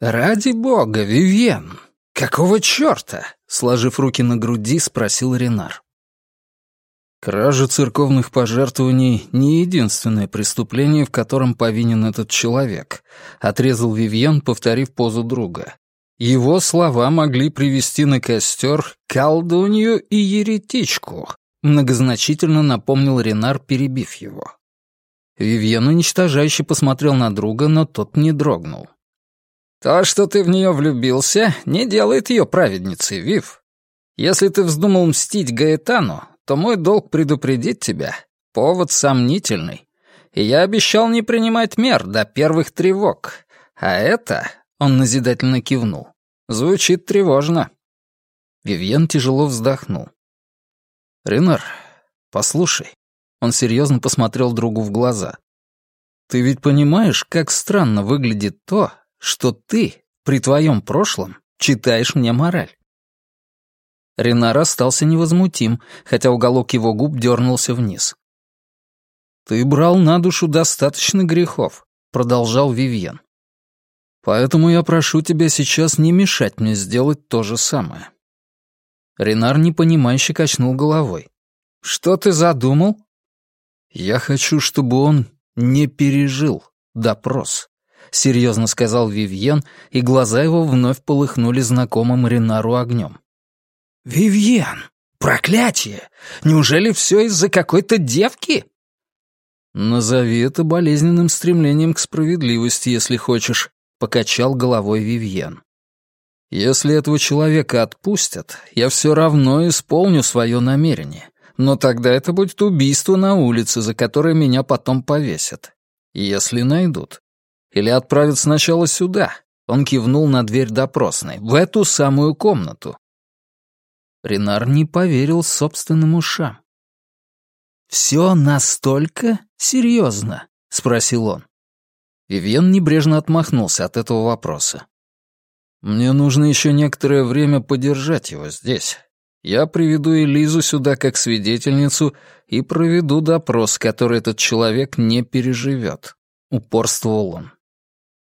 «Ради бога, Вивьен! Какого черта?» — сложив руки на груди, спросил Ренар. Кража церковных пожертвований — не единственное преступление, в котором повинен этот человек, — отрезал Вивьен, повторив позу друга. Его слова могли привести на костер колдунью и еретичку, многозначительно напомнил Ренар, перебив его. Вивьен уничтожающе посмотрел на друга, но тот не дрогнул. «То, что ты в нее влюбился, не делает ее праведницей, Вив. Если ты вздумал мстить Гаэтану, то мой долг предупредить тебя. Повод сомнительный. И я обещал не принимать мер до первых тревог. А это, он назидательно кивнул, звучит тревожно. Вивьен тяжело вздохнул. «Ренар, послушай». Он серьезно посмотрел другу в глаза. «Ты ведь понимаешь, как странно выглядит то, что ты при твоем прошлом читаешь мне мораль?» Ренар остался невозмутим, хотя уголок его губ дернулся вниз. «Ты брал на душу достаточно грехов», — продолжал Вивьен. «Поэтому я прошу тебя сейчас не мешать мне сделать то же самое». Ренар непонимающе качнул головой. «Что ты задумал?» «Я хочу, чтобы он не пережил допрос», — серьезно сказал Вивьен, и глаза его вновь полыхнули знакомым Ренару огнем. «Вивьен! Проклятие! Неужели все из-за какой-то девки?» «Назови это болезненным стремлением к справедливости, если хочешь», — покачал головой Вивьен. «Если этого человека отпустят, я все равно исполню свое намерение, но тогда это будет убийство на улице, за которое меня потом повесят. Если найдут. Или отправят сначала сюда». Он кивнул на дверь допросной, в эту самую комнату, Ренар не поверил собственным ушам. «Все настолько серьезно?» — спросил он. Вивьен небрежно отмахнулся от этого вопроса. «Мне нужно еще некоторое время подержать его здесь. Я приведу Элизу сюда как свидетельницу и проведу допрос, который этот человек не переживет», — упорствовал он.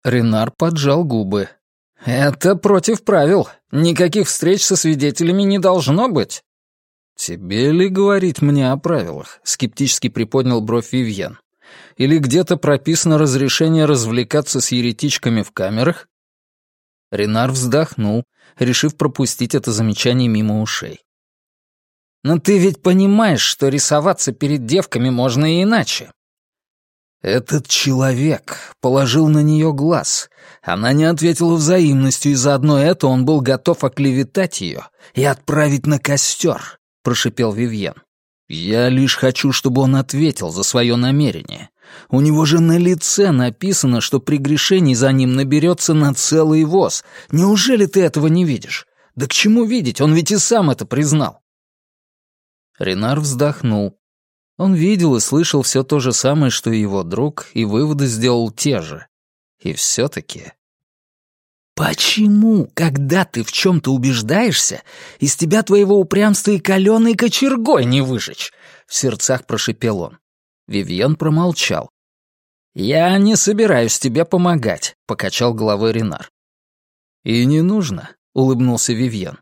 Ренар поджал губы. «Это против правил. Никаких встреч со свидетелями не должно быть». «Тебе ли говорить мне о правилах?» — скептически приподнял бровь Вивьен. «Или где-то прописано разрешение развлекаться с еретичками в камерах?» Ренар вздохнул, решив пропустить это замечание мимо ушей. «Но ты ведь понимаешь, что рисоваться перед девками можно и иначе. Этот человек положил на нее глаз. Она не ответила взаимностью, и заодно это он был готов оклеветать ее и отправить на костер, — прошипел Вивьен. «Я лишь хочу, чтобы он ответил за свое намерение. У него же на лице написано, что прегрешений за ним наберется на целый воз. Неужели ты этого не видишь? Да к чему видеть? Он ведь и сам это признал». Ренар вздохнул. Он видел и слышал все то же самое, что и его друг, и выводы сделал те же. И все-таки... «Почему, когда ты в чем-то убеждаешься, из тебя твоего упрямства и каленой кочергой не выжечь?» — в сердцах прошипел он. Вивьен промолчал. «Я не собираюсь тебе помогать», — покачал головой Ренар. «И не нужно», — улыбнулся Вивьен.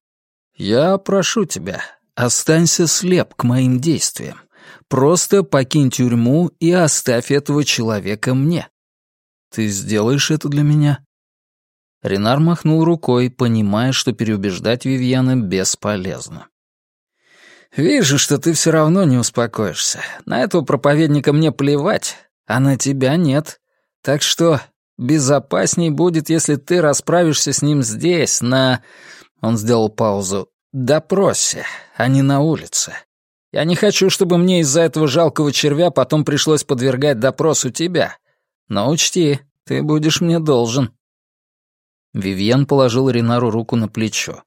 «Я прошу тебя, останься слеп к моим действиям. Просто покинь тюрьму и оставь этого человека мне. Ты сделаешь это для меня?» Ренар махнул рукой, понимая, что переубеждать Вивьяна бесполезно. «Вижу, что ты все равно не успокоишься. На этого проповедника мне плевать, а на тебя нет. Так что безопасней будет, если ты расправишься с ним здесь, на...» Он сделал паузу. «Допросе, а не на улице. Я не хочу, чтобы мне из-за этого жалкого червя потом пришлось подвергать допросу тебя. Но учти, ты будешь мне должен». Вивьен положил Ренару руку на плечо.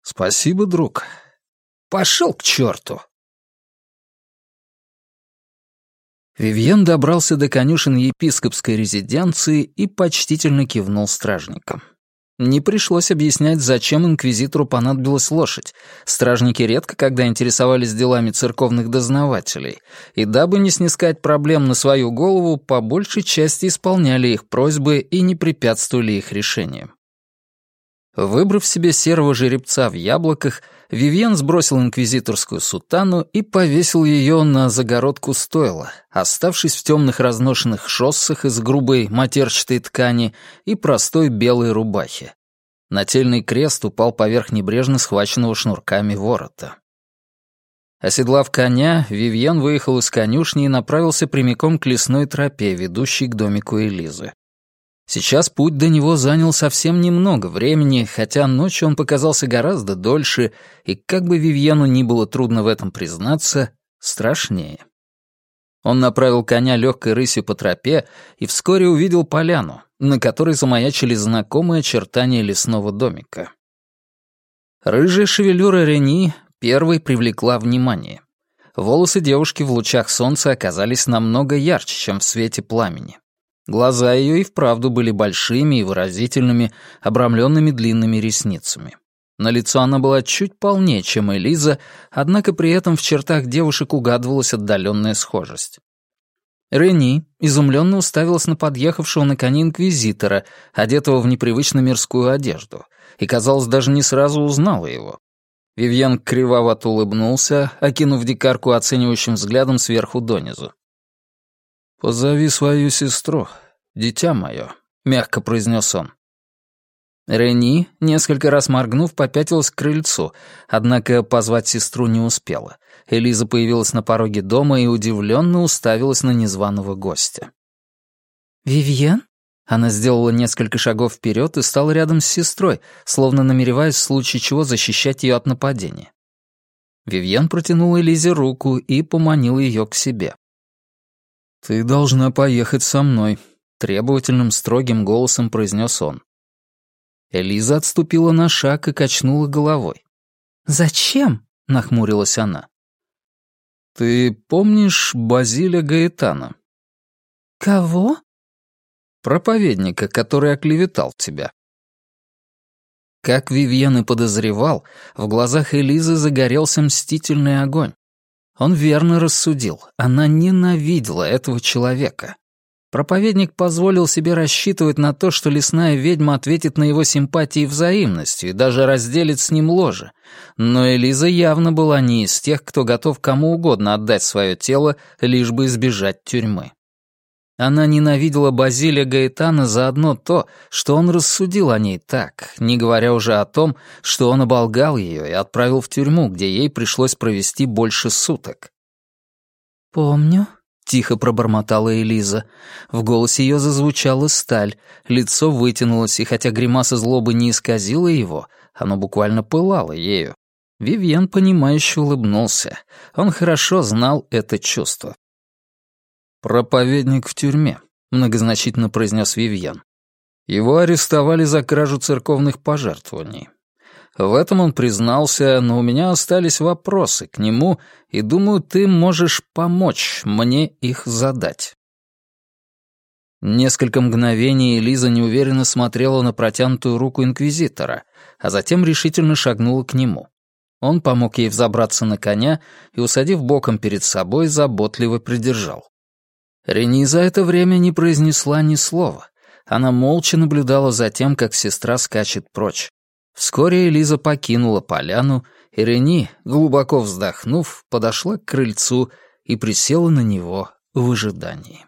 «Спасибо, друг. Пошел к черту!» Вивьен добрался до конюшен епископской резиденции и почтительно кивнул стражникам. Не пришлось объяснять, зачем инквизитору понадобилась лошадь. Стражники редко когда интересовались делами церковных дознавателей, и дабы не снискать проблем на свою голову, по большей части исполняли их просьбы и не препятствовали их решениям. Выбрав себе серого жеребца в яблоках, Вивьен сбросил инквизиторскую сутану и повесил ее на загородку стойла, оставшись в темных разношенных шоссах из грубой матерчатой ткани и простой белой рубахе. Нательный крест упал поверх небрежно схваченного шнурками ворота. Оседлав коня, Вивьен выехал из конюшни и направился прямиком к лесной тропе, ведущей к домику Элизы. Сейчас путь до него занял совсем немного времени, хотя ночью он показался гораздо дольше, и как бы Вивьену ни было трудно в этом признаться, страшнее. Он направил коня легкой рысью по тропе и вскоре увидел поляну, на которой замаячили знакомые очертания лесного домика. Рыжая шевелюра Рени первой привлекла внимание. Волосы девушки в лучах солнца оказались намного ярче, чем в свете пламени. Глаза ее и вправду были большими и выразительными, обрамленными длинными ресницами. На лицо она была чуть полнее, чем Элиза, однако при этом в чертах девушек угадывалась отдаленная схожесть. Рени изумленно уставилась на подъехавшего на коне инквизитора, одетого в непривычно мирскую одежду, и, казалось, даже не сразу узнала его. Вивьен кривовато улыбнулся, окинув дикарку оценивающим взглядом сверху донизу. «Позови свою сестру, дитя мое», — мягко произнес он. Рени, несколько раз моргнув, попятилась к крыльцу, однако позвать сестру не успела. Элиза появилась на пороге дома и удивленно уставилась на незваного гостя. «Вивьен?» Она сделала несколько шагов вперед и стала рядом с сестрой, словно намереваясь в случае чего защищать ее от нападения. Вивьен протянула Элизе руку и поманила ее к себе. «Ты должна поехать со мной», — требовательным строгим голосом произнес он. Элиза отступила на шаг и качнула головой. «Зачем?» — нахмурилась она. «Ты помнишь Базиля Гаэтана?» «Кого?» «Проповедника, который оклеветал тебя». Как Вивьен и подозревал, в глазах Элизы загорелся мстительный огонь. Он верно рассудил. Она ненавидела этого человека. Проповедник позволил себе рассчитывать на то, что лесная ведьма ответит на его симпатии взаимностью и даже разделит с ним ложе. Но Элиза явно была не из тех, кто готов кому угодно отдать свое тело, лишь бы избежать тюрьмы. Она ненавидела Базилия Гаэтана за одно то, что он рассудил о ней так, не говоря уже о том, что он оболгал ее и отправил в тюрьму, где ей пришлось провести больше суток. «Помню», — тихо пробормотала Элиза. В голосе ее зазвучала сталь, лицо вытянулось, и хотя гримаса злобы не исказила его, оно буквально пылало ею. Вивьен, понимающе улыбнулся. Он хорошо знал это чувство. «Проповедник в тюрьме», — многозначительно произнес Вивьен. Его арестовали за кражу церковных пожертвований. В этом он признался, но у меня остались вопросы к нему, и думаю, ты можешь помочь мне их задать. Несколько мгновений Лиза неуверенно смотрела на протянутую руку инквизитора, а затем решительно шагнула к нему. Он помог ей взобраться на коня и, усадив боком перед собой, заботливо придержал. Рени за это время не произнесла ни слова. Она молча наблюдала за тем, как сестра скачет прочь. Вскоре Элиза покинула поляну, и Рени, глубоко вздохнув, подошла к крыльцу и присела на него в ожидании.